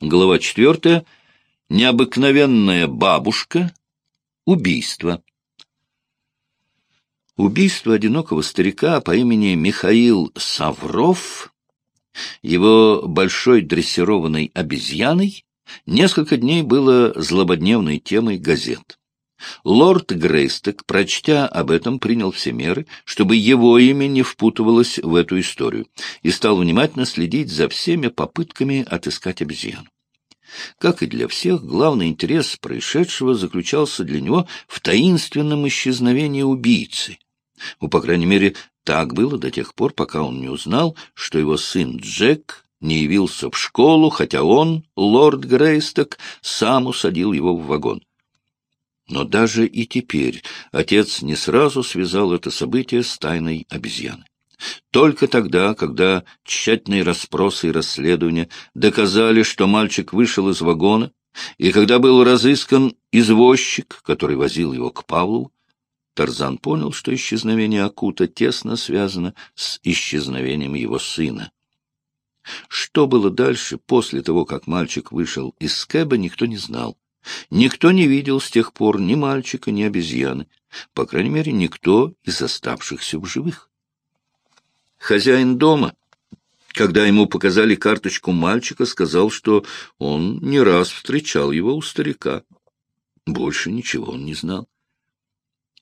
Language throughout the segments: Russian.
Глава четвертая. Необыкновенная бабушка. Убийство. Убийство одинокого старика по имени Михаил Савров, его большой дрессированной обезьяной, несколько дней было злободневной темой газет. Лорд Грейсток, прочтя об этом, принял все меры, чтобы его имя не впутывалось в эту историю, и стал внимательно следить за всеми попытками отыскать обезьяну. Как и для всех, главный интерес происшедшего заключался для него в таинственном исчезновении убийцы. Ну, по крайней мере, так было до тех пор, пока он не узнал, что его сын Джек не явился в школу, хотя он, лорд Грейсток, сам усадил его в вагон. Но даже и теперь отец не сразу связал это событие с тайной обезьяны. Только тогда, когда тщательные расспросы и расследования доказали, что мальчик вышел из вагона, и когда был разыскан извозчик, который возил его к Павлу, Тарзан понял, что исчезновение Акута тесно связано с исчезновением его сына. Что было дальше, после того, как мальчик вышел из скэба, никто не знал. Никто не видел с тех пор ни мальчика, ни обезьяны. По крайней мере, никто из оставшихся в живых. Хозяин дома, когда ему показали карточку мальчика, сказал, что он не раз встречал его у старика. Больше ничего он не знал.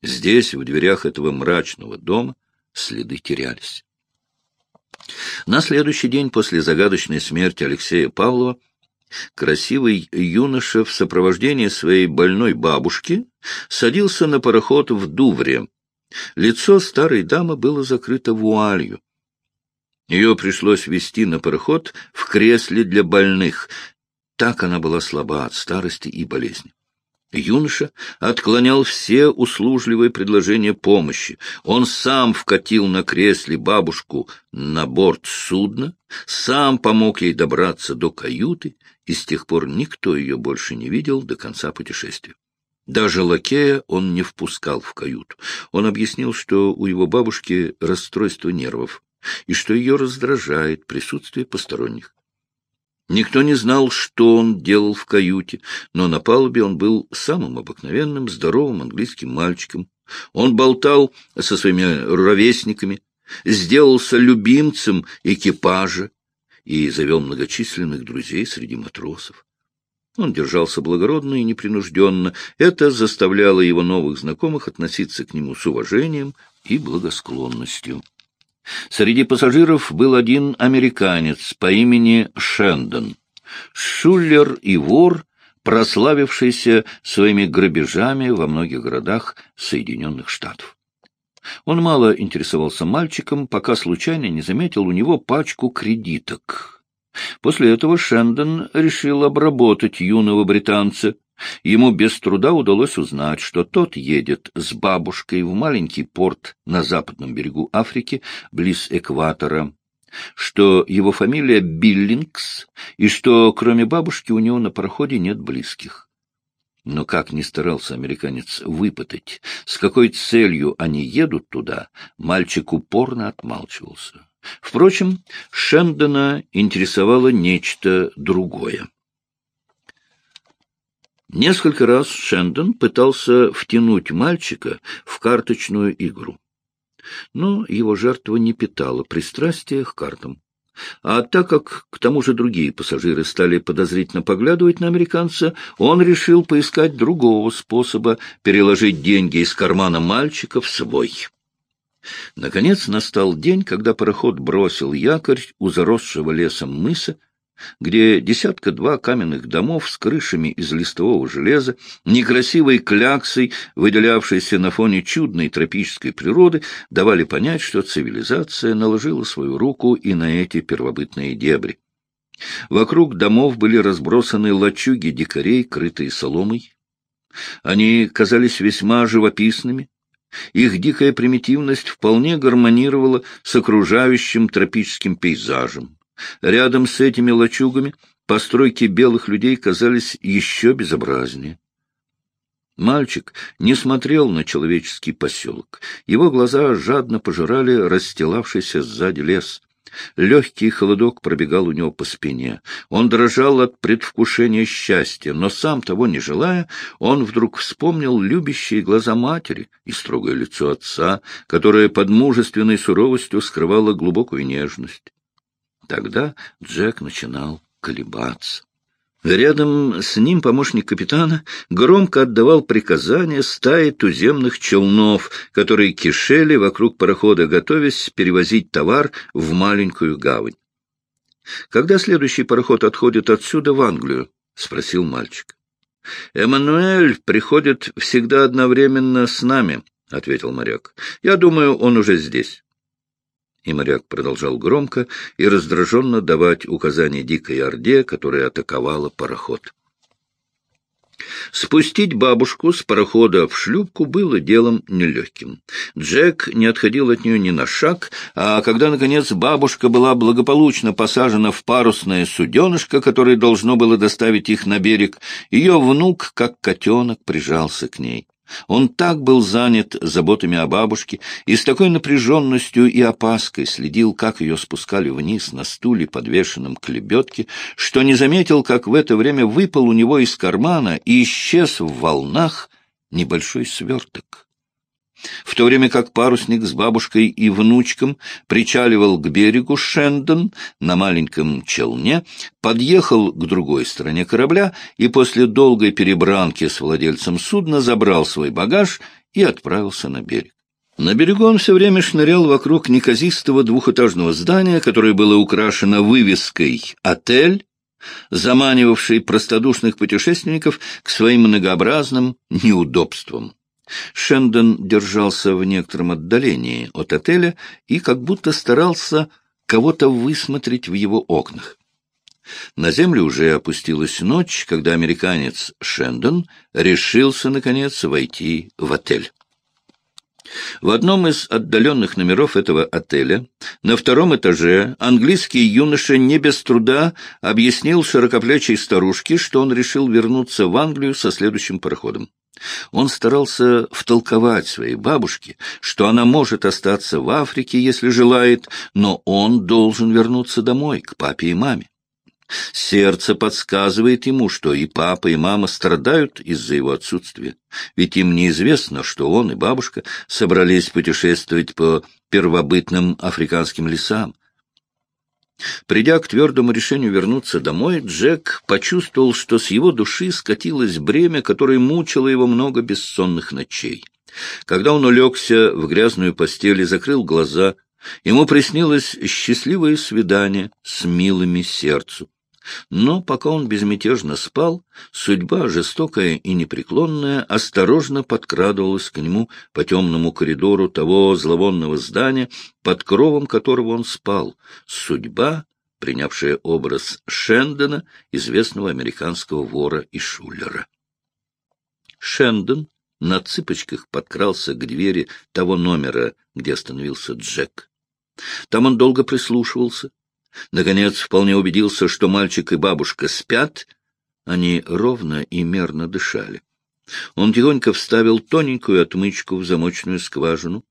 Здесь, в дверях этого мрачного дома, следы терялись. На следующий день после загадочной смерти Алексея Павлова красивый юноша в сопровождении своей больной бабушки садился на пароход в Дувре. Лицо старой дамы было закрыто вуалью. Ее пришлось вести на пароход в кресле для больных. Так она была слаба от старости и болезни. Юноша отклонял все услужливые предложения помощи. Он сам вкатил на кресле бабушку на борт судна, сам помог ей добраться до каюты, и с тех пор никто ее больше не видел до конца путешествия. Даже лакея он не впускал в каюту. Он объяснил, что у его бабушки расстройство нервов, и что ее раздражает присутствие посторонних. Никто не знал, что он делал в каюте, но на палубе он был самым обыкновенным, здоровым английским мальчиком. Он болтал со своими ровесниками, сделался любимцем экипажа и завел многочисленных друзей среди матросов. Он держался благородно и непринужденно. Это заставляло его новых знакомых относиться к нему с уважением и благосклонностью. Среди пассажиров был один американец по имени Шендон. Шуллер и вор, прославившийся своими грабежами во многих городах Соединенных Штатов. Он мало интересовался мальчиком, пока случайно не заметил у него пачку кредиток. После этого Шендон решил обработать юного британца, Ему без труда удалось узнать, что тот едет с бабушкой в маленький порт на западном берегу Африки, близ экватора, что его фамилия Биллингс, и что кроме бабушки у него на пароходе нет близких. Но как ни старался американец выпытать, с какой целью они едут туда, мальчик упорно отмалчивался. Впрочем, Шендона интересовало нечто другое. Несколько раз Шендон пытался втянуть мальчика в карточную игру. Но его жертва не питала пристрастия к картам. А так как, к тому же, другие пассажиры стали подозрительно поглядывать на американца, он решил поискать другого способа переложить деньги из кармана мальчика в свой. Наконец настал день, когда пароход бросил якорь у заросшего лесом мыса, где десятка-два каменных домов с крышами из листового железа, некрасивой кляксой, выделявшейся на фоне чудной тропической природы, давали понять, что цивилизация наложила свою руку и на эти первобытные дебри. Вокруг домов были разбросаны лачуги дикарей, крытые соломой. Они казались весьма живописными. Их дикая примитивность вполне гармонировала с окружающим тропическим пейзажем. Рядом с этими лачугами постройки белых людей казались еще безобразнее. Мальчик не смотрел на человеческий поселок. Его глаза жадно пожирали расстилавшийся сзади лес. Легкий холодок пробегал у него по спине. Он дрожал от предвкушения счастья, но сам того не желая, он вдруг вспомнил любящие глаза матери и строгое лицо отца, которое под мужественной суровостью скрывало глубокую нежность. Тогда Джек начинал колебаться. Рядом с ним помощник капитана громко отдавал приказания стае туземных челнов, которые кишели вокруг парохода, готовясь перевозить товар в маленькую гавань. — Когда следующий пароход отходит отсюда в Англию? — спросил мальчик. — Эммануэль приходит всегда одновременно с нами, — ответил моряк. — Я думаю, он уже здесь. И моряк продолжал громко и раздраженно давать указания дикой орде, которая атаковала пароход. Спустить бабушку с парохода в шлюпку было делом нелегким. Джек не отходил от нее ни на шаг, а когда, наконец, бабушка была благополучно посажена в парусное суденышко, которое должно было доставить их на берег, ее внук, как котенок, прижался к ней. Он так был занят заботами о бабушке и с такой напряженностью и опаской следил, как ее спускали вниз на стуле, подвешенном к лебедке, что не заметил, как в это время выпал у него из кармана и исчез в волнах небольшой сверток в то время как парусник с бабушкой и внучком причаливал к берегу Шендон на маленьком челне, подъехал к другой стороне корабля и после долгой перебранки с владельцем судна забрал свой багаж и отправился на берег. На берегу он все время шнырял вокруг неказистого двухэтажного здания, которое было украшено вывеской «Отель», заманивавшей простодушных путешественников к своим многообразным неудобствам. Шендон держался в некотором отдалении от отеля и как будто старался кого-то высмотреть в его окнах. На землю уже опустилась ночь, когда американец Шендон решился, наконец, войти в отель. В одном из отдаленных номеров этого отеля, на втором этаже, английский юноша не без труда объяснил широкоплечей старушке, что он решил вернуться в Англию со следующим пароходом. Он старался втолковать своей бабушке, что она может остаться в Африке, если желает, но он должен вернуться домой, к папе и маме. Сердце подсказывает ему, что и папа, и мама страдают из-за его отсутствия, ведь им неизвестно, что он и бабушка собрались путешествовать по первобытным африканским лесам, Придя к твердому решению вернуться домой, Джек почувствовал, что с его души скатилось бремя, которое мучило его много бессонных ночей. Когда он улегся в грязную постель и закрыл глаза, ему приснилось счастливое свидание с милыми сердцу. Но пока он безмятежно спал, судьба, жестокая и непреклонная, осторожно подкрадывалась к нему по темному коридору того зловонного здания, под кровом которого он спал. Судьба, принявшая образ Шендона, известного американского вора и шулера. Шендон на цыпочках подкрался к двери того номера, где остановился Джек. Там он долго прислушивался, Наконец, вполне убедился, что мальчик и бабушка спят. Они ровно и мерно дышали. Он тихонько вставил тоненькую отмычку в замочную скважину.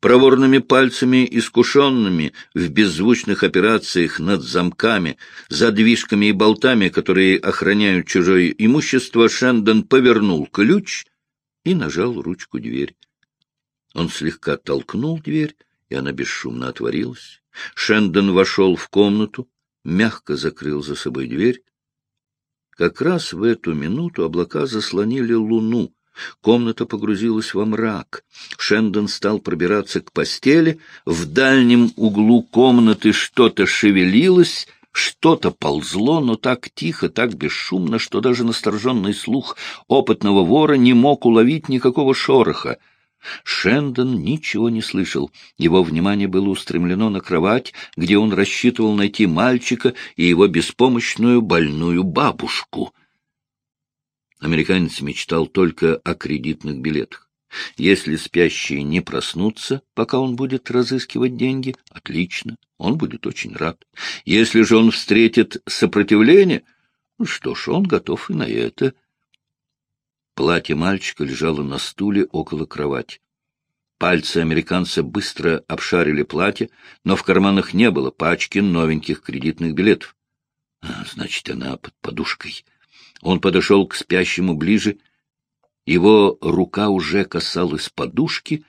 Проворными пальцами, искушенными в беззвучных операциях над замками, задвижками и болтами, которые охраняют чужое имущество, Шендон повернул ключ и нажал ручку двери. Он слегка толкнул дверь, и она бесшумно отворилась. Шендон вошел в комнату, мягко закрыл за собой дверь. Как раз в эту минуту облака заслонили луну. Комната погрузилась во мрак. Шендон стал пробираться к постели. В дальнем углу комнаты что-то шевелилось, что-то ползло, но так тихо, так бесшумно, что даже настороженный слух опытного вора не мог уловить никакого шороха. Шендон ничего не слышал. Его внимание было устремлено на кровать, где он рассчитывал найти мальчика и его беспомощную больную бабушку. Американец мечтал только о кредитных билетах. Если спящие не проснутся, пока он будет разыскивать деньги, отлично, он будет очень рад. Если же он встретит сопротивление, ну что ж, он готов и на это — Платье мальчика лежало на стуле около кровати. Пальцы американца быстро обшарили платье, но в карманах не было пачки новеньких кредитных билетов. А, значит, она под подушкой. Он подошел к спящему ближе. Его рука уже касалась подушки,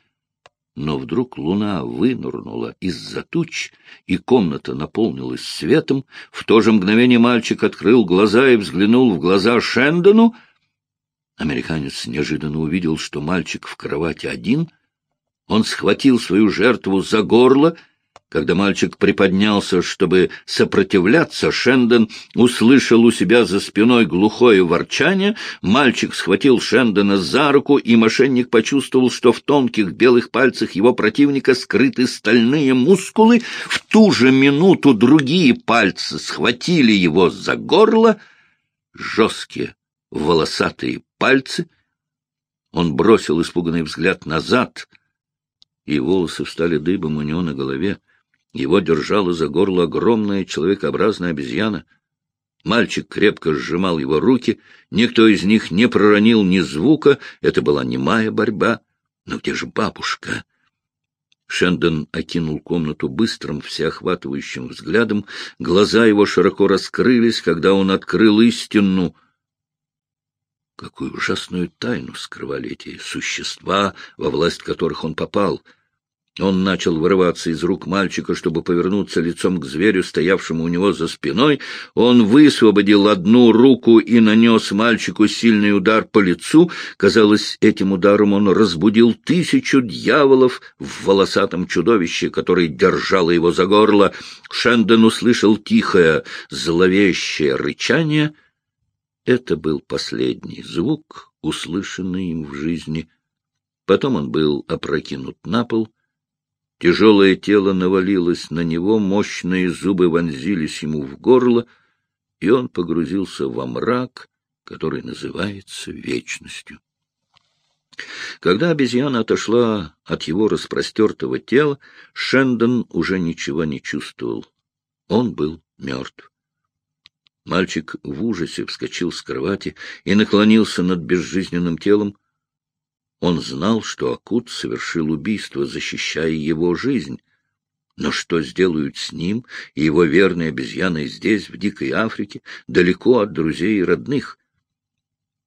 но вдруг луна вынырнула из-за туч, и комната наполнилась светом. В то же мгновение мальчик открыл глаза и взглянул в глаза Шендону. Американец неожиданно увидел, что мальчик в кровати один — он схватил свою жертву за горло. Когда мальчик приподнялся, чтобы сопротивляться, Шендон услышал у себя за спиной глухое ворчание. Мальчик схватил Шендона за руку, и мошенник почувствовал, что в тонких белых пальцах его противника скрыты стальные мускулы. В ту же минуту другие пальцы схватили его за горло. Жесткие, волосатые пальцы. Он бросил испуганный взгляд назад — и волосы встали дыбом у него на голове. Его держала за горло огромная человекообразная обезьяна. Мальчик крепко сжимал его руки, никто из них не проронил ни звука, это была немая борьба. Но где же бабушка? Шендон окинул комнату быстрым, всеохватывающим взглядом. Глаза его широко раскрылись, когда он открыл истину. Какую ужасную тайну скрывали эти существа, во власть которых он попал — он начал вырываться из рук мальчика, чтобы повернуться лицом к зверю, стоявшему у него за спиной. Он высвободил одну руку и нанес мальчику сильный удар по лицу. Казалось, этим ударом он разбудил тысячу дьяволов в волосатом чудовище, которое держало его за горло. Шендон услышал тихое, зловещее рычание. Это был последний звук, услышанный им в жизни. Потом он был опрокинут на пол — Тяжелое тело навалилось на него, мощные зубы вонзились ему в горло, и он погрузился во мрак, который называется вечностью. Когда обезьяна отошла от его распростертого тела, Шендон уже ничего не чувствовал. Он был мертв. Мальчик в ужасе вскочил с кровати и наклонился над безжизненным телом. Он знал, что Акут совершил убийство, защищая его жизнь. Но что сделают с ним и его верные обезьяны здесь, в дикой Африке, далеко от друзей и родных?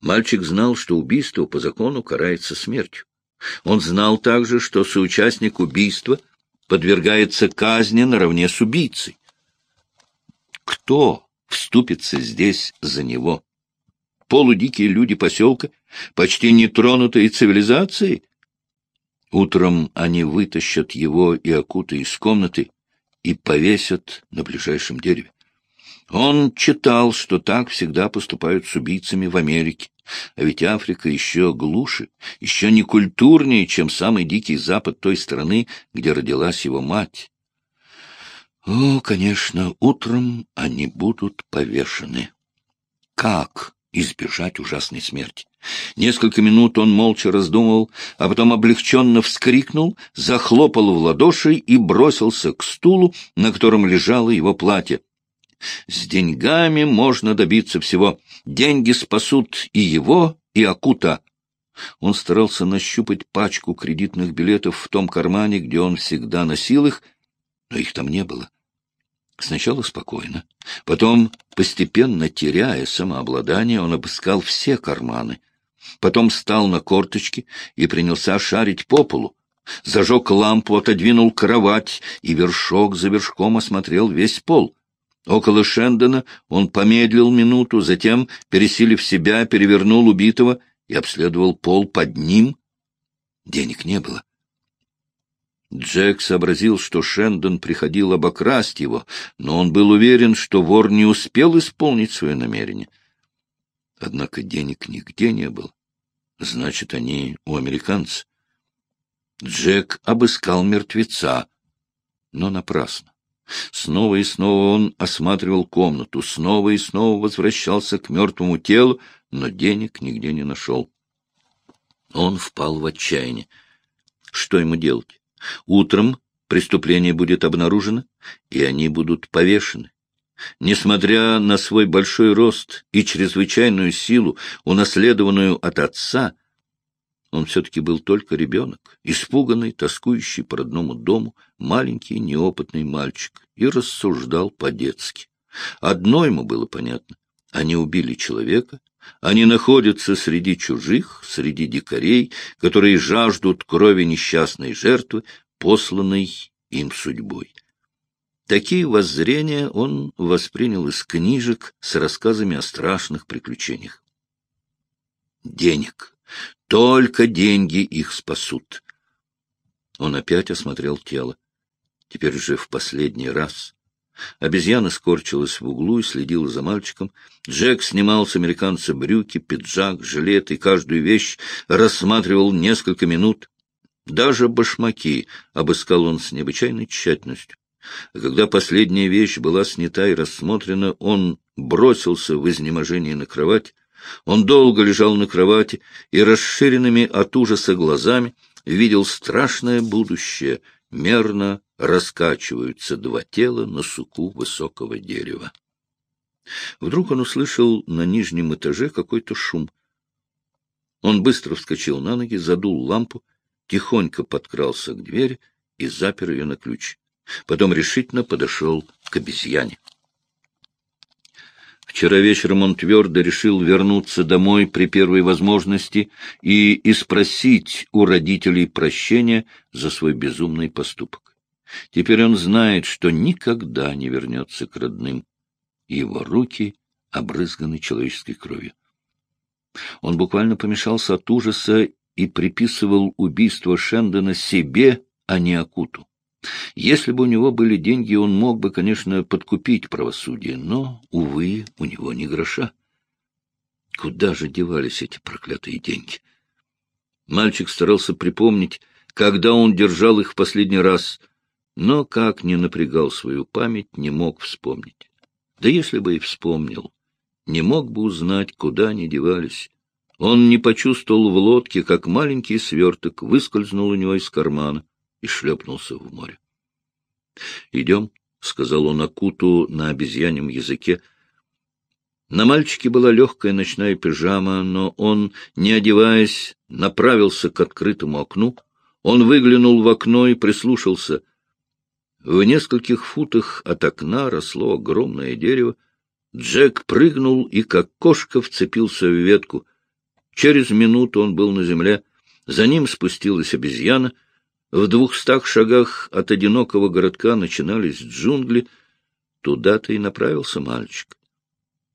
Мальчик знал, что убийство по закону карается смертью. Он знал также, что соучастник убийства подвергается казни наравне с убийцей. Кто вступится здесь за него? полудикие люди поселка, почти нетронутые цивилизацией. Утром они вытащат его и Акута из комнаты и повесят на ближайшем дереве. Он читал, что так всегда поступают с убийцами в Америке. А ведь Африка еще глуше, еще не культурнее, чем самый дикий запад той страны, где родилась его мать. О, конечно, утром они будут повешены. Как избежать ужасной смерти. Несколько минут он молча раздумывал, а потом облегченно вскрикнул, захлопал в ладоши и бросился к стулу, на котором лежало его платье. С деньгами можно добиться всего. Деньги спасут и его, и Акута. Он старался нащупать пачку кредитных билетов в том кармане, где он всегда носил их, но их там не было. Сначала спокойно, потом, постепенно теряя самообладание, он обыскал все карманы. Потом встал на корточки и принялся шарить по полу. Зажег лампу, отодвинул кровать и вершок за вершком осмотрел весь пол. Около Шендона он помедлил минуту, затем, пересилив себя, перевернул убитого и обследовал пол под ним. Денег не было. Джек сообразил, что Шендон приходил обокрасть его, но он был уверен, что вор не успел исполнить свое намерение. Однако денег нигде не было. Значит, они у американца. Джек обыскал мертвеца, но напрасно. Снова и снова он осматривал комнату, снова и снова возвращался к мертвому телу, но денег нигде не нашел. Он впал в отчаяние. Что ему делать? Утром преступление будет обнаружено, и они будут повешены. Несмотря на свой большой рост и чрезвычайную силу, унаследованную от отца, Он все-таки был только ребенок, испуганный, тоскующий по родному дому, маленький, неопытный мальчик, и рассуждал по-детски. Одно ему было понятно — они убили человека, они находятся среди чужих, среди дикарей, которые жаждут крови несчастной жертвы, посланной им судьбой. Такие воззрения он воспринял из книжек с рассказами о страшных приключениях. Денег. Только деньги их спасут. Он опять осмотрел тело. Теперь уже в последний раз. Обезьяна скорчилась в углу и следила за мальчиком. Джек снимал с американца брюки, пиджак, жилет и каждую вещь рассматривал несколько минут. Даже башмаки обыскал он с необычайной тщательностью. А когда последняя вещь была снята и рассмотрена, он бросился в изнеможении на кровать. Он долго лежал на кровати и расширенными от ужаса глазами видел страшное будущее, мерно раскачиваются два тела на суку высокого дерева. Вдруг он услышал на нижнем этаже какой-то шум. Он быстро вскочил на ноги, задул лампу, тихонько подкрался к двери и запер ее на ключ. Потом решительно подошел к обезьяне. Вчера вечером он твердо решил вернуться домой при первой возможности и испросить у родителей прощения за свой безумный поступок. Теперь он знает, что никогда не вернется к родным. Его руки обрызганы человеческой кровью. Он буквально помешался от ужаса и приписывал убийство Шендона себе, а не Акуту. Если бы у него были деньги, он мог бы, конечно, подкупить правосудие, но, увы, у него ни гроша. Куда же девались эти проклятые деньги? Мальчик старался припомнить, когда он держал их в последний раз, но, как ни напрягал свою память, не мог вспомнить. Да если бы и вспомнил, не мог бы узнать, куда они девались. Он не почувствовал в лодке, как маленький сверток выскользнул у него из кармана и шлепнулся в море. — Идем, — сказал он Акуту на обезьянем языке. На мальчике была легкая ночная пижама, но он, не одеваясь, направился к открытому окну. Он выглянул в окно и прислушался — в нескольких футах от окна росло огромное дерево. Джек прыгнул и, как кошка, вцепился в ветку. Через минуту он был на земле. За ним спустилась обезьяна. В двухстах шагах от одинокого городка начинались джунгли. Туда-то и направился мальчик.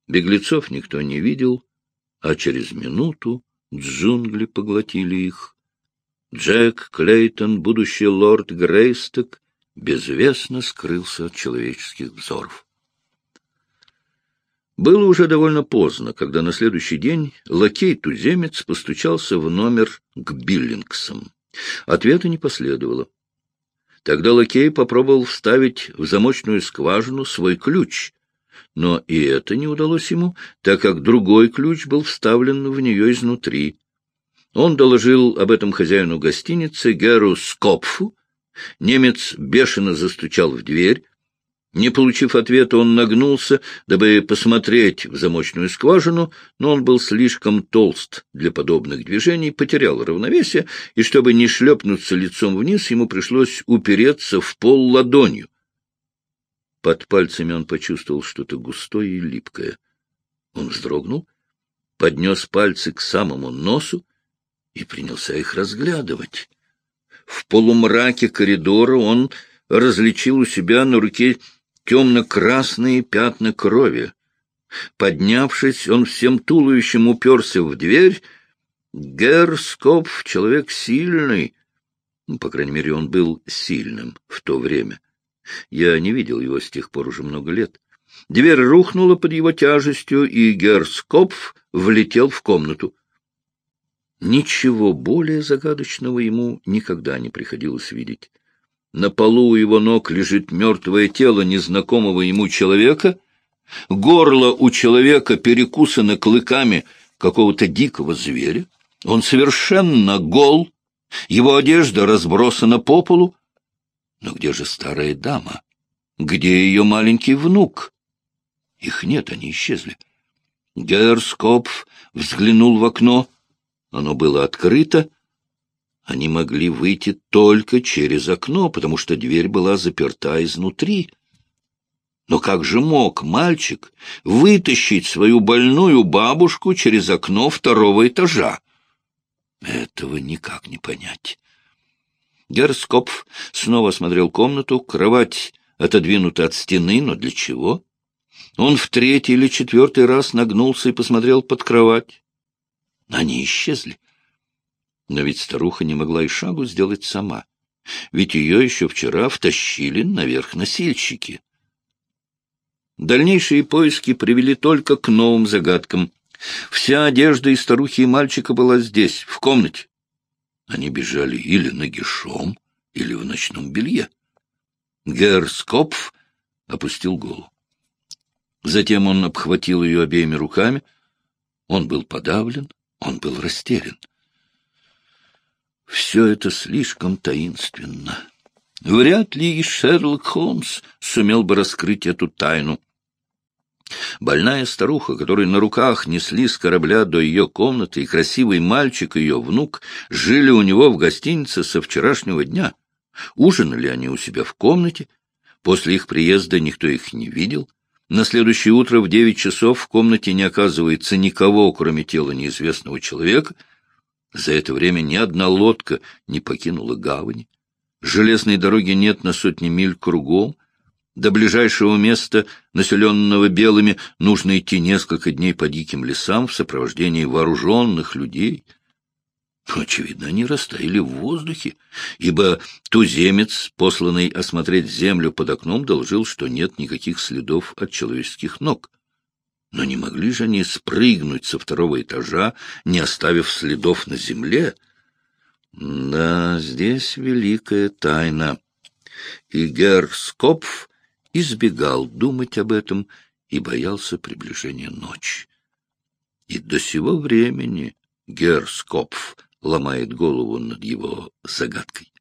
Беглецов никто не видел, а через минуту джунгли поглотили их. Джек Клейтон, будущий лорд Грейсток, безвестно скрылся от человеческих взоров. Было уже довольно поздно, когда на следующий день лакей-туземец постучался в номер к Биллингсам. Ответа не последовало. Тогда лакей попробовал вставить в замочную скважину свой ключ, но и это не удалось ему, так как другой ключ был вставлен в нее изнутри. Он доложил об этом хозяину гостиницы Геру Скопфу, Немец бешено застучал в дверь. Не получив ответа, он нагнулся, дабы посмотреть в замочную скважину, но он был слишком толст для подобных движений, потерял равновесие, и чтобы не шлепнуться лицом вниз, ему пришлось упереться в пол ладонью. Под пальцами он почувствовал что-то густое и липкое. Он вздрогнул, поднес пальцы к самому носу и принялся их разглядывать. В полумраке коридора он различил у себя на руке темно-красные пятна крови. Поднявшись, он всем туловищем уперся в дверь. Герскопф — человек сильный. Ну, по крайней мере, он был сильным в то время. Я не видел его с тех пор уже много лет. Дверь рухнула под его тяжестью, и Герскопф влетел в комнату. Ничего более загадочного ему никогда не приходилось видеть. На полу у его ног лежит мертвое тело незнакомого ему человека, горло у человека перекусано клыками какого-то дикого зверя, он совершенно гол, его одежда разбросана по полу. Но где же старая дама? Где ее маленький внук? Их нет, они исчезли. Герскопф взглянул в окно — оно было открыто, Они могли выйти только через окно, потому что дверь была заперта изнутри. Но как же мог мальчик вытащить свою больную бабушку через окно второго этажа? Этого никак не понять. Герскопф снова осмотрел комнату, кровать отодвинута от стены, но для чего? Он в третий или четвертый раз нагнулся и посмотрел под кровать. Они исчезли. Но ведь старуха не могла и шагу сделать сама. Ведь ее еще вчера втащили наверх носильщики. Дальнейшие поиски привели только к новым загадкам. Вся одежда и старухи и мальчика была здесь, в комнате. Они бежали или нагишом, или в ночном белье. Герскопф опустил голову. Затем он обхватил ее обеими руками. Он был подавлен, он был растерян. Все это слишком таинственно. Вряд ли и Шерлок Холмс сумел бы раскрыть эту тайну. Больная старуха, которой на руках несли с корабля до ее комнаты, и красивый мальчик, ее внук, жили у него в гостинице со вчерашнего дня. Ужинали они у себя в комнате. После их приезда никто их не видел. На следующее утро в девять часов в комнате не оказывается никого, кроме тела неизвестного человека. За это время ни одна лодка не покинула гавани. Железной дороги нет на сотни миль кругом. До ближайшего места, населенного белыми, нужно идти несколько дней по диким лесам в сопровождении вооруженных людей — Очевидно, они растаяли в воздухе, ибо туземец, посланный осмотреть землю под окном, доложил, что нет никаких следов от человеческих ног. Но не могли же они спрыгнуть со второго этажа, не оставив следов на земле? Да, здесь великая тайна. И Герскопф избегал думать об этом и боялся приближения ночи. И до сего времени Герскопф ломает голову над его загадкой.